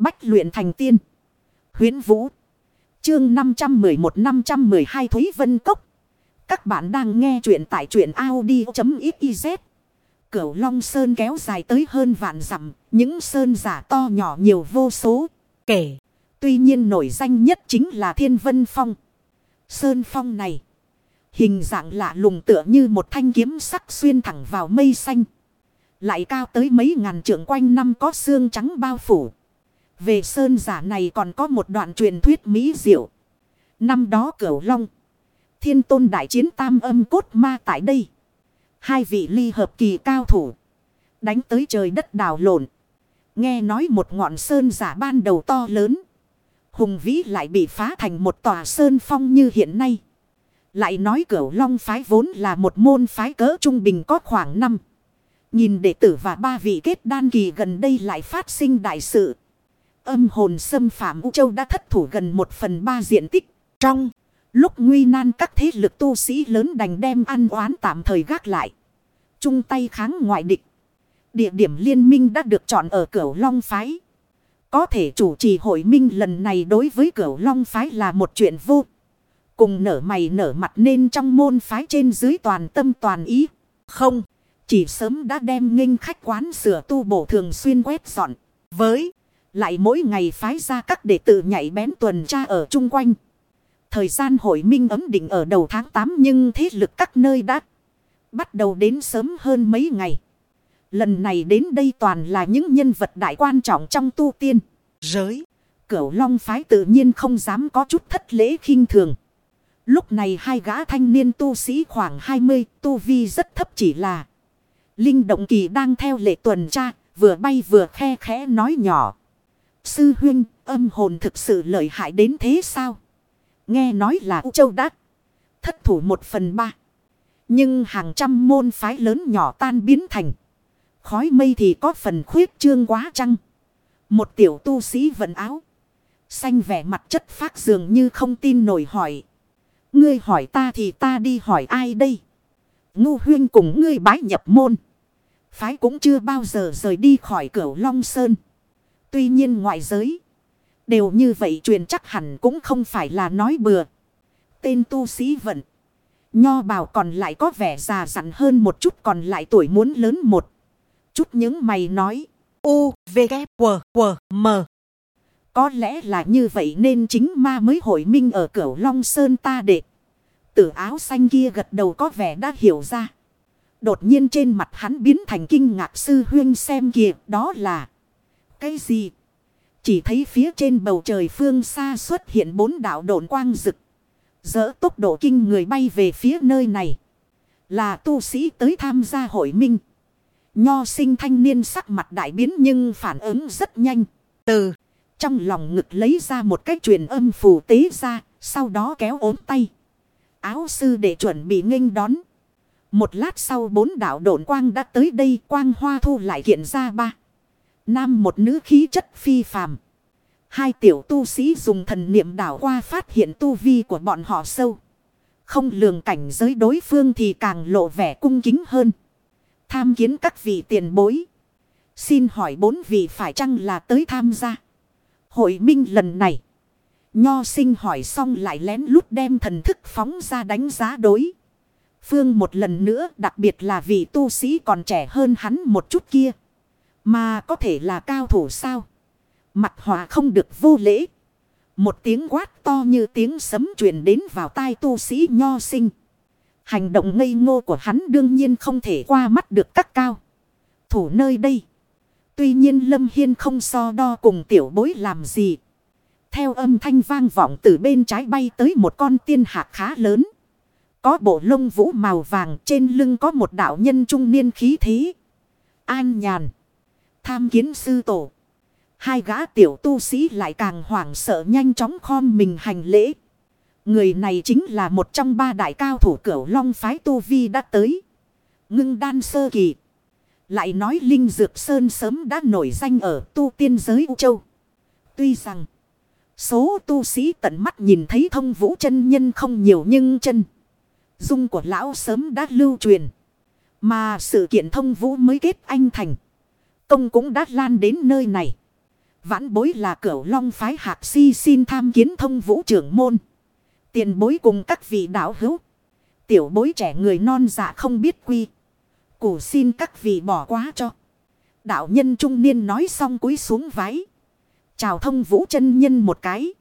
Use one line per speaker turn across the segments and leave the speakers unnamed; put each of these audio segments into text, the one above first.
Bách luyện thành tiên. Huyến Vũ. Chương 511-512 Thúy Vân Cốc. Các bạn đang nghe truyện tại truyện Audi.xyz. Cửu Long Sơn kéo dài tới hơn vạn dặm. Những sơn giả to nhỏ nhiều vô số. Kể. Tuy nhiên nổi danh nhất chính là Thiên Vân Phong. Sơn Phong này. Hình dạng lạ lùng tựa như một thanh kiếm sắc xuyên thẳng vào mây xanh. Lại cao tới mấy ngàn trượng quanh năm có xương trắng bao phủ. Về sơn giả này còn có một đoạn truyền thuyết mỹ diệu. Năm đó cửu long. Thiên tôn đại chiến tam âm cốt ma tại đây. Hai vị ly hợp kỳ cao thủ. Đánh tới trời đất đào lộn. Nghe nói một ngọn sơn giả ban đầu to lớn. Hùng vĩ lại bị phá thành một tòa sơn phong như hiện nay. Lại nói cửu long phái vốn là một môn phái cỡ trung bình có khoảng năm. Nhìn đệ tử và ba vị kết đan kỳ gần đây lại phát sinh đại sự. Âm hồn xâm phạm U Châu đã thất thủ gần một phần ba diện tích. Trong lúc nguy nan các thế lực tu sĩ lớn đành đem ăn oán tạm thời gác lại. Chung tay kháng ngoại địch. Địa điểm liên minh đã được chọn ở Cửu Long Phái. Có thể chủ trì hội minh lần này đối với Cửu Long Phái là một chuyện vô. Cùng nở mày nở mặt nên trong môn phái trên dưới toàn tâm toàn ý. Không, chỉ sớm đã đem nghênh khách quán sửa tu bổ thường xuyên quét dọn. Với, lại mỗi ngày phái ra các đệ tử nhảy bén tuần tra ở chung quanh. Thời gian hội minh ấm định ở đầu tháng 8 nhưng thế lực các nơi đã bắt đầu đến sớm hơn mấy ngày. Lần này đến đây toàn là những nhân vật đại quan trọng trong tu tiên, giới. Cửu Long phái tự nhiên không dám có chút thất lễ khinh thường. Lúc này hai gã thanh niên tu sĩ khoảng 20 tu vi rất thấp chỉ là. Linh động kỳ đang theo lệ tuần tra, vừa bay vừa khe khẽ nói nhỏ. Sư huynh, âm hồn thực sự lợi hại đến thế sao? Nghe nói là U Châu Đắc, thất thủ một phần ba. Nhưng hàng trăm môn phái lớn nhỏ tan biến thành. Khói mây thì có phần khuyết trương quá chăng? Một tiểu tu sĩ vận áo. Xanh vẻ mặt chất phát dường như không tin nổi hỏi. Ngươi hỏi ta thì ta đi hỏi ai đây? Ngu huyên cùng ngươi bái nhập môn. Phái cũng chưa bao giờ rời đi khỏi cửu Long Sơn. Tuy nhiên ngoại giới. Đều như vậy truyền chắc hẳn cũng không phải là nói bừa. Tên tu sĩ vận. Nho bào còn lại có vẻ già dặn hơn một chút còn lại tuổi muốn lớn một. Chút những mày nói. U, V, K, W, W, M. Có lẽ là như vậy nên chính ma mới hội minh ở cửa Long Sơn ta đệ. Tử áo xanh kia gật đầu có vẻ đã hiểu ra. Đột nhiên trên mặt hắn biến thành kinh ngạc sư huyên xem kìa đó là. Cái gì? Chỉ thấy phía trên bầu trời phương xa xuất hiện bốn đạo độn quang rực. Dỡ tốc độ kinh người bay về phía nơi này. Là tu sĩ tới tham gia hội minh. Nho sinh thanh niên sắc mặt đại biến nhưng phản ứng rất nhanh. Từ trong lòng ngực lấy ra một cái truyền âm phù tế ra. Sau đó kéo ốm tay. Áo sư để chuẩn bị nghênh đón. Một lát sau bốn đạo độn quang đã tới đây, quang hoa thu lại hiện ra ba. Nam một nữ khí chất phi phàm. Hai tiểu tu sĩ dùng thần niệm đảo qua phát hiện tu vi của bọn họ sâu. Không lường cảnh giới đối phương thì càng lộ vẻ cung kính hơn. Tham kiến các vị tiền bối. Xin hỏi bốn vị phải chăng là tới tham gia. Hội minh lần này. Nho sinh hỏi xong lại lén lút đem thần thức phóng ra đánh giá đối. Phương một lần nữa, đặc biệt là vị tu sĩ còn trẻ hơn hắn một chút kia. Mà có thể là cao thủ sao? Mặt hòa không được vô lễ. Một tiếng quát to như tiếng sấm truyền đến vào tai tu sĩ nho sinh. Hành động ngây ngô của hắn đương nhiên không thể qua mắt được các cao. Thủ nơi đây. Tuy nhiên Lâm Hiên không so đo cùng tiểu bối làm gì. Theo âm thanh vang vọng từ bên trái bay tới một con tiên hạc khá lớn. Có bộ lông vũ màu vàng trên lưng có một đạo nhân trung niên khí thế. An nhàn. Tham kiến sư tổ. Hai gã tiểu tu sĩ lại càng hoảng sợ nhanh chóng khom mình hành lễ. Người này chính là một trong ba đại cao thủ cửu long phái tu vi đã tới. Ngưng đan sơ kỳ. Lại nói Linh Dược Sơn sớm đã nổi danh ở tu tiên giới U Châu. Tuy rằng, số tu sĩ tận mắt nhìn thấy thông vũ chân nhân không nhiều nhưng chân. Dung của lão sớm đã lưu truyền. Mà sự kiện thông vũ mới kết anh thành. Công cũng đã lan đến nơi này. Vãn bối là cửu long phái hạc si xin tham kiến thông vũ trưởng môn. Tiền bối cùng các vị đạo hữu. Tiểu bối trẻ người non dạ không biết quy. Củ xin các vị bỏ quá cho. Đạo nhân trung niên nói xong cúi xuống váy. Chào thông vũ chân nhân một cái.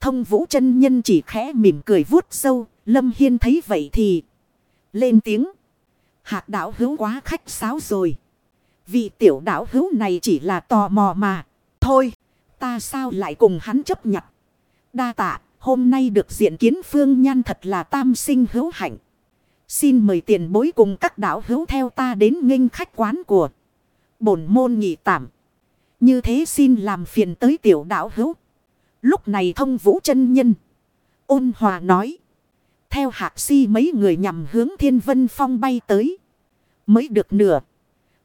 Thông vũ chân nhân chỉ khẽ mỉm cười vuốt sâu. Lâm Hiên thấy vậy thì, lên tiếng. Hạc đạo hữu quá khách sáo rồi. Vị tiểu đảo hữu này chỉ là tò mò mà. Thôi, ta sao lại cùng hắn chấp nhận. Đa tạ, hôm nay được diện kiến phương nhan thật là tam sinh hữu hạnh. Xin mời tiền bối cùng các đảo hữu theo ta đến nghênh khách quán của bổn môn nhị tạm. Như thế xin làm phiền tới tiểu đảo hữu. Lúc này thông vũ chân nhân. Ôn hòa nói. Theo hạc si mấy người nhằm hướng thiên vân phong bay tới. Mới được nửa.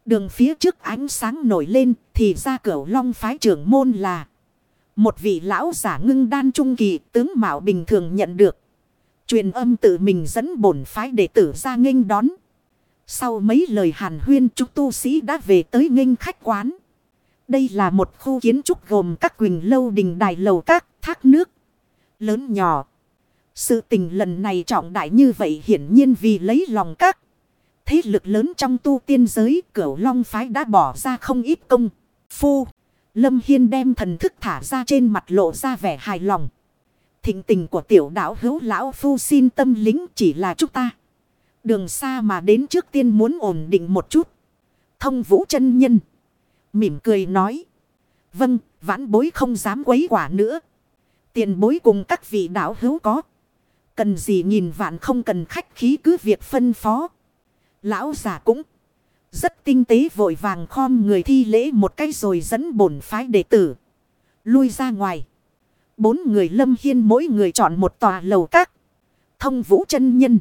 Đường phía trước ánh sáng nổi lên thì ra cửu long phái trưởng môn là. Một vị lão giả ngưng đan trung kỳ tướng mạo bình thường nhận được. Truyền âm tự mình dẫn bổn phái đệ tử ra nghênh đón. Sau mấy lời hàn huyên, chúng tu sĩ đã về tới nghênh khách quán. Đây là một khu kiến trúc gồm các quỳnh lâu đình đài lầu các, thác nước. Lớn nhỏ. Sự tình lần này trọng đại như vậy hiển nhiên vì lấy lòng các. Thế lực lớn trong tu tiên giới cửu long phái đã bỏ ra không ít công. Phu. Lâm Hiên đem thần thức thả ra trên mặt lộ ra vẻ hài lòng. Thịnh tình của tiểu đảo hữu lão phu xin tâm lính chỉ là chúng ta. Đường xa mà đến trước tiên muốn ổn định một chút. Thông vũ chân nhân. Mỉm cười nói. Vâng, vãn bối không dám quấy quả nữa. Tiền bối cùng các vị đảo hữu có. Cần gì nhìn vạn không cần khách khí cứ việc phân phó. Lão giả cũng rất tinh tế vội vàng khom người thi lễ một cái rồi dẫn bổn phái đệ tử. Lui ra ngoài. Bốn người lâm hiên mỗi người chọn một tòa lầu các. Thông vũ chân nhân.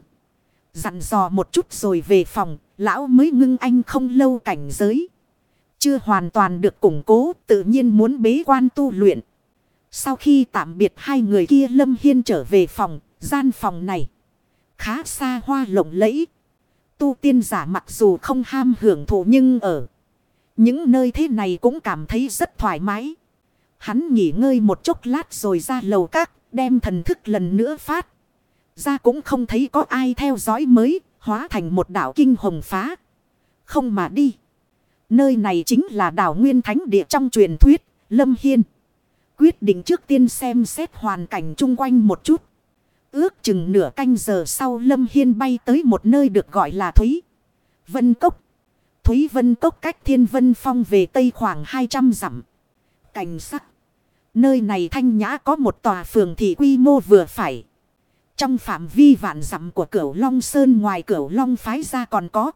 Dặn dò một chút rồi về phòng. Lão mới ngưng anh không lâu cảnh giới. Chưa hoàn toàn được củng cố tự nhiên muốn bế quan tu luyện. Sau khi tạm biệt hai người kia Lâm Hiên trở về phòng, gian phòng này. Khá xa hoa lộng lẫy. Tu tiên giả mặc dù không ham hưởng thụ nhưng ở những nơi thế này cũng cảm thấy rất thoải mái. Hắn nghỉ ngơi một chốc lát rồi ra lầu các, đem thần thức lần nữa phát. Ra cũng không thấy có ai theo dõi mới, hóa thành một đảo kinh hồng phá. Không mà đi. Nơi này chính là đảo Nguyên Thánh Địa trong truyền thuyết, Lâm Hiên. Quyết định trước tiên xem xét hoàn cảnh chung quanh một chút. Ước chừng nửa canh giờ sau Lâm Hiên bay tới một nơi được gọi là Thúy Vân Cốc. Thúy Vân Cốc cách Thiên Vân Phong về Tây khoảng 200 dặm. Cảnh sắc. Nơi này thanh nhã có một tòa phường thị quy mô vừa phải. Trong phạm vi vạn dặm của cửu Long Sơn ngoài cửu Long phái ra còn có.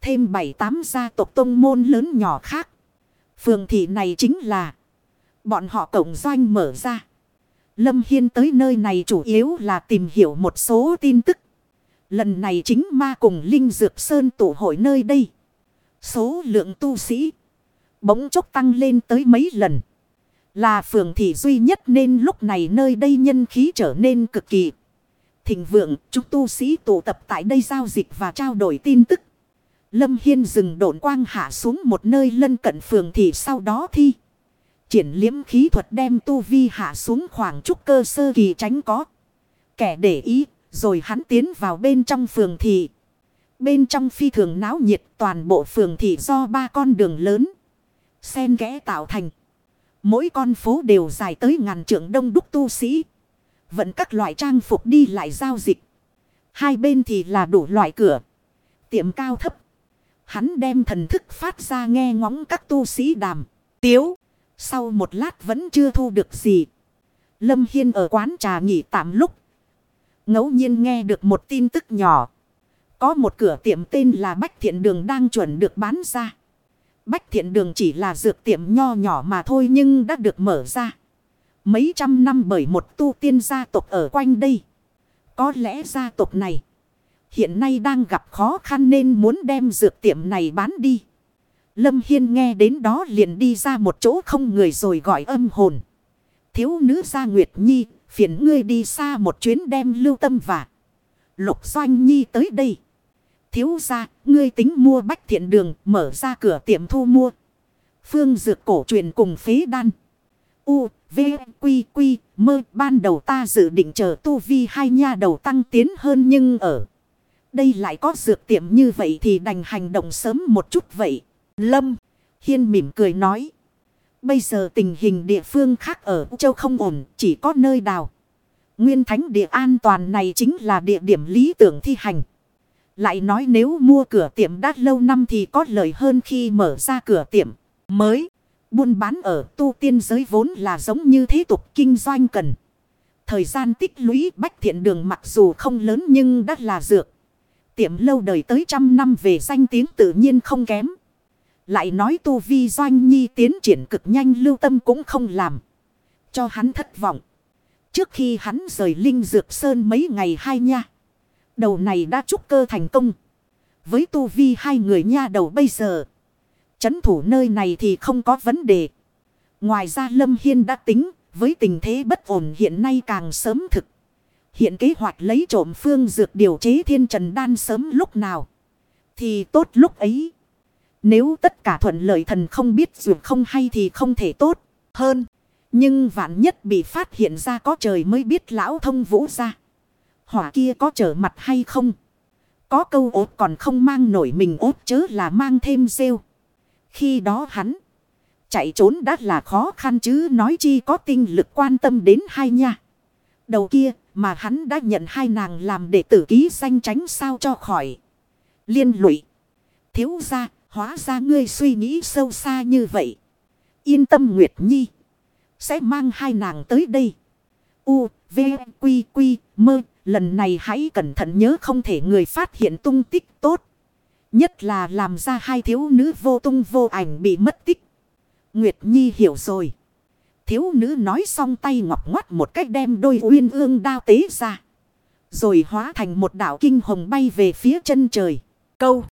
Thêm bảy tám gia tộc tông môn lớn nhỏ khác. Phường thị này chính là. Bọn họ cổng doanh mở ra. Lâm Hiên tới nơi này chủ yếu là tìm hiểu một số tin tức. Lần này chính ma cùng Linh Dược Sơn tụ hội nơi đây. Số lượng tu sĩ bỗng chốc tăng lên tới mấy lần. Là phường thị duy nhất nên lúc này nơi đây nhân khí trở nên cực kỳ. Thịnh vượng, chúng tu sĩ tụ tập tại đây giao dịch và trao đổi tin tức. Lâm Hiên dừng độn quang hạ xuống một nơi lân cận phường thị sau đó thi. Triển liếm khí thuật đem tu vi hạ xuống khoảng chút cơ sơ kỳ tránh có. Kẻ để ý, rồi hắn tiến vào bên trong phường thị. Bên trong phi thường náo nhiệt toàn bộ phường thị do ba con đường lớn. Xen ghẽ tạo thành. Mỗi con phố đều dài tới ngàn trượng đông đúc tu sĩ. Vẫn các loại trang phục đi lại giao dịch. Hai bên thì là đủ loại cửa. Tiệm cao thấp. Hắn đem thần thức phát ra nghe ngóng các tu sĩ đàm. Tiếu. Sau một lát vẫn chưa thu được gì. Lâm Hiên ở quán trà nghỉ tạm lúc. ngẫu nhiên nghe được một tin tức nhỏ. Có một cửa tiệm tên là Bách Thiện Đường đang chuẩn được bán ra. Bách Thiện Đường chỉ là dược tiệm nho nhỏ mà thôi nhưng đã được mở ra. Mấy trăm năm bởi một tu tiên gia tộc ở quanh đây. Có lẽ gia tộc này hiện nay đang gặp khó khăn nên muốn đem dược tiệm này bán đi. Lâm Hiên nghe đến đó liền đi ra một chỗ không người rồi gọi âm hồn. Thiếu nữ gia Nguyệt Nhi, phiền ngươi đi xa một chuyến đem lưu tâm và lục doanh nhi tới đây. Thiếu gia, ngươi tính mua bách thiện đường, mở ra cửa tiệm thu mua. Phương dược cổ truyền cùng phế đan. U, V, Quy, Quy, mơ. Ban đầu ta dự định chờ tu vi hai nha đầu tăng tiến hơn nhưng ở. Đây lại có dược tiệm như vậy thì đành hành động sớm một chút vậy. Lâm, Hiên mỉm cười nói. Bây giờ tình hình địa phương khác ở châu không ổn, chỉ có nơi đào. Nguyên thánh địa an toàn này chính là địa điểm lý tưởng thi hành. Lại nói nếu mua cửa tiệm đã lâu năm thì có lợi hơn khi mở ra cửa tiệm mới. Buôn bán ở tu tiên giới vốn là giống như thế tục kinh doanh cần. Thời gian tích lũy bách thiện đường mặc dù không lớn nhưng đã là dược. Tiệm lâu đời tới trăm năm về danh tiếng tự nhiên không kém. Lại nói tu vi doanh nhi tiến triển cực nhanh lưu tâm cũng không làm. Cho hắn thất vọng. Trước khi hắn rời Linh Dược Sơn mấy ngày hai nha. Đầu này đã trúc cơ thành công. Với tu vi hai người nha đầu bây giờ. Chấn thủ nơi này thì không có vấn đề. Ngoài ra Lâm Hiên đã tính. Với tình thế bất ổn hiện nay càng sớm thực. Hiện kế hoạch lấy trộm phương dược điều chế thiên trần đan sớm lúc nào. Thì tốt lúc ấy. Nếu tất cả thuận lợi thần không biết dù không hay thì không thể tốt hơn. Nhưng vạn nhất bị phát hiện ra có trời mới biết lão thông vũ ra. Hỏa kia có trở mặt hay không? Có câu ốt còn không mang nổi mình ốt chớ là mang thêm rêu. Khi đó hắn chạy trốn đã là khó khăn chứ nói chi có tinh lực quan tâm đến hai nha. Đầu kia mà hắn đã nhận hai nàng làm đệ tử ký danh tránh sao cho khỏi. Liên lụy. Thiếu ra Hóa ra ngươi suy nghĩ sâu xa như vậy. Yên tâm Nguyệt Nhi. Sẽ mang hai nàng tới đây. U, V, Quy, Quy, Mơ. Lần này hãy cẩn thận nhớ không thể người phát hiện tung tích tốt. Nhất là làm ra hai thiếu nữ vô tung vô ảnh bị mất tích. Nguyệt Nhi hiểu rồi. Thiếu nữ nói xong tay ngọc ngoắt một cách đem đôi uyên ương đao tế ra. Rồi hóa thành một đảo kinh hồng bay về phía chân trời. Câu.